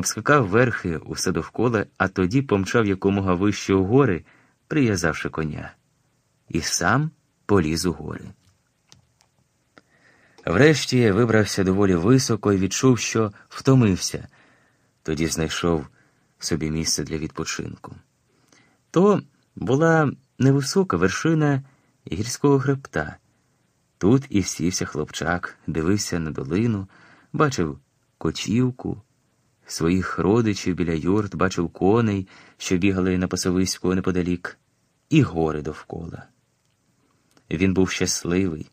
обскакав верхи усе довкола, а тоді помчав якомога вище у гори, прив'язавши коня, і сам поліз у гори. Врешті вибрався доволі високо і відчув, що втомився, тоді знайшов собі місце для відпочинку. То була невисока вершина гірського хребта. Тут і сівся хлопчак, дивився на долину, бачив кочівку, своїх родичів біля юрт, бачив коней, що бігали на пасовиську неподалік, і гори довкола. Він був щасливий.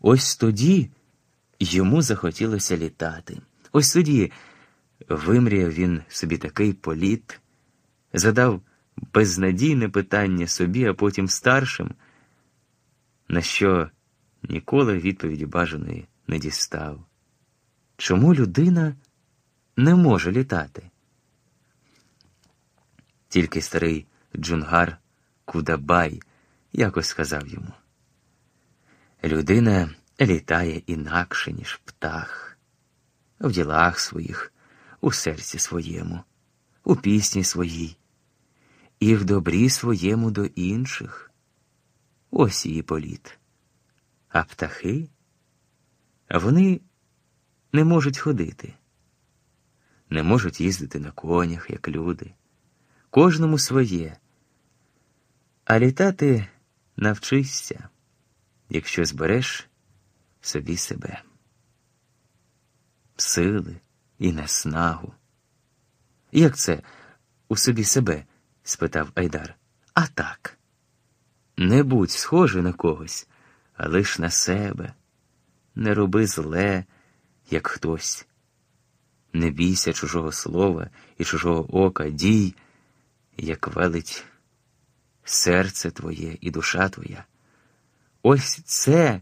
Ось тоді йому захотілося літати. Ось тоді вимріяв він собі такий політ, задав безнадійне питання собі, а потім старшим, на що ніколи відповіді бажаної не дістав. Чому людина не може літати? Тільки старий Джунгар Кудабай якось сказав йому. Людина літає інакше, ніж птах, в ділах своїх, у серці своєму, у пісні своїй, і в добрі своєму до інших. Ось її політ. А птахи вони не можуть ходити, не можуть їздити на конях, як люди, кожному своє, а літати навчишся якщо збереш собі себе, сили і наснагу. Як це у собі себе? спитав Айдар. А так. Не будь схожий на когось, а лиш на себе. Не роби зле, як хтось. Не бійся чужого слова і чужого ока, дій, як велить серце твоє і душа твоя. Ось це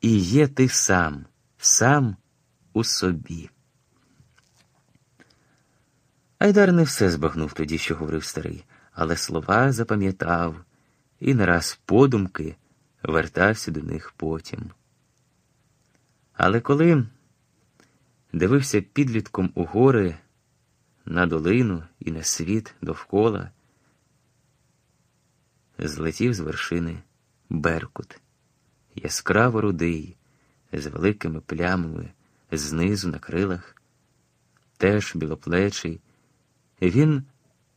і є ти сам, сам у собі. Айдар не все збагнув тоді, що говорив старий, але слова запам'ятав і не раз подумки вертався до них потім. Але коли дивився підлітком у гори, на долину і на світ довкола, злетів з вершини. Беркут, яскраво рудий, з великими плямами знизу на крилах, теж білоплечий. Він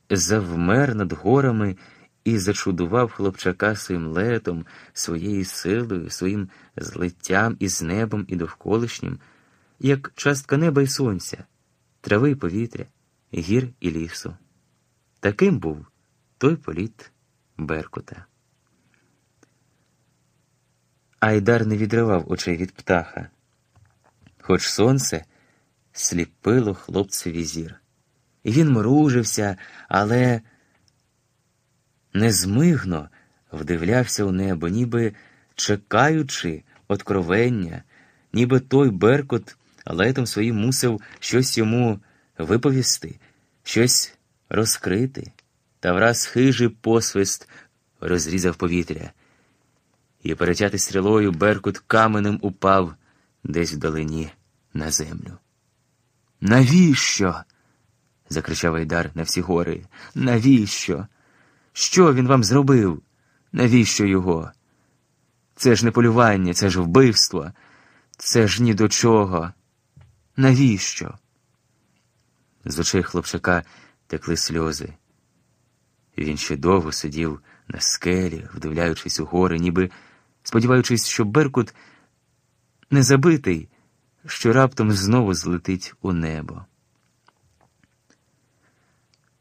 завмер над горами і зачудував хлопчака своїм летом, своєю силою, своїм злиттям із небом і довколишнім, як частка неба і сонця, трави й повітря, гір і лісу. Таким був той політ Беркута. Айдар не відривав очей від птаха, хоч сонце сліпило хлопцеві зір. І він мружився, але незмигно вдивлявся у небо, ніби чекаючи откровення, ніби той Беркут летом своїм мусив щось йому виповісти, щось розкрити, та враз хижий посвист розрізав повітря і, перетятий стрілою, Беркут каменем упав десь вдалині на землю. Навіщо? закричав Айдар на всі гори. Навіщо? Що він вам зробив? Навіщо його? Це ж не полювання, це ж вбивство, це ж ні до чого. Навіщо? З очей хлопчака текли сльози. Він ще довго сидів на скелі, вдивляючись у гори, ніби сподіваючись, що Беркут не забитий, що раптом знову злетить у небо.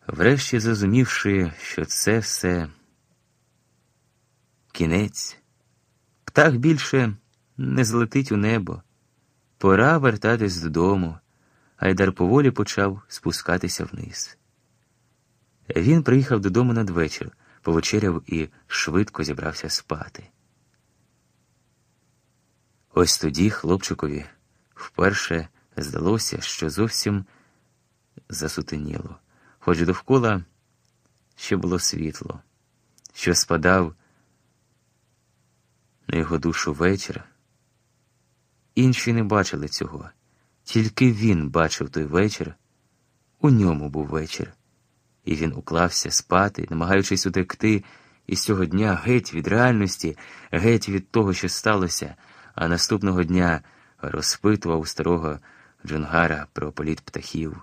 Врешті зрозумівши, що це все кінець, птах більше не злетить у небо. Пора вертатись додому, Айдар поволі почав спускатися вниз. Він приїхав додому надвечір, повечеряв і швидко зібрався спати. Ось тоді хлопчикові вперше здалося, що зовсім засутеніло, хоч довкола ще було світло, що спадав на його душу вечір. Інші не бачили цього, Тільки він бачив той вечір, у ньому був вечір, і він уклався спати, намагаючись утекти. Із цього дня геть від реальності, геть від того, що сталося, а наступного дня розпитував старого Джунгара про політ птахів.